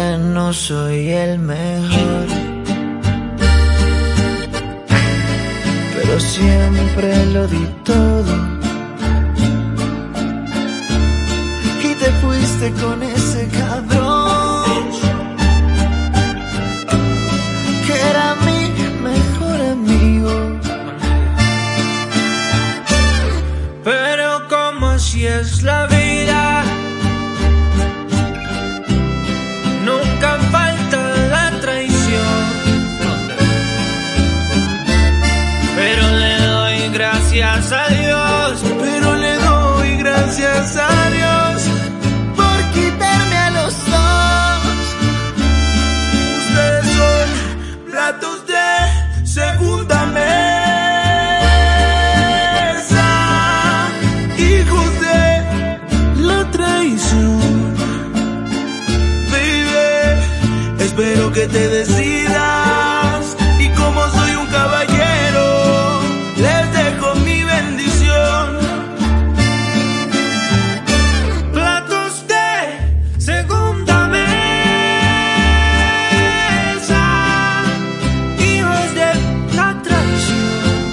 no soy el mejor. Pero siempre lo di todo. Y te fuiste con ese cabrón. Que era mi mejor amigo. Pero como así es la vida, espero que te decidas y como soy un caballero, les dejo mi bendición. Platos de segunda mesa, hijos de la traición.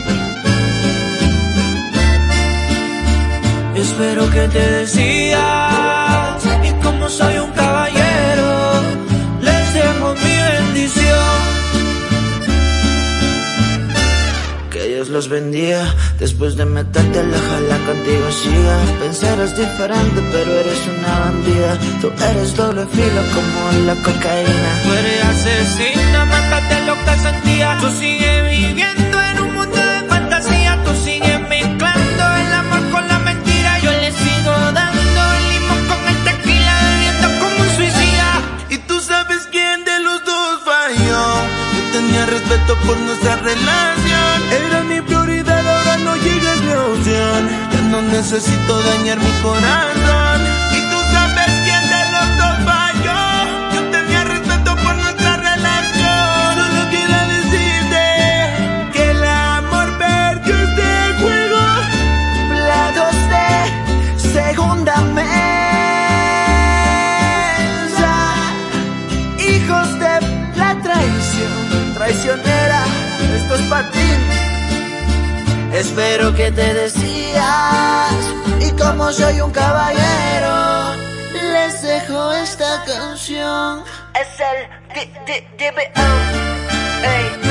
Espero que te decidas los bendiga. Después de meterte la jala contigo siga. Pensarás diferente, pero eres una bandida. Tú eres doble filo como la cocaína. Tú eres asesina, mátate lo que sentía. Tú sigues viviendo por nuestra relación. Era mi prioridad, ahora no llega mi opción. Ya no necesito dañar mi corazón. Espero que te decidas. Y como soy un caballero, les dejo esta canción. Es el D- D- DBO.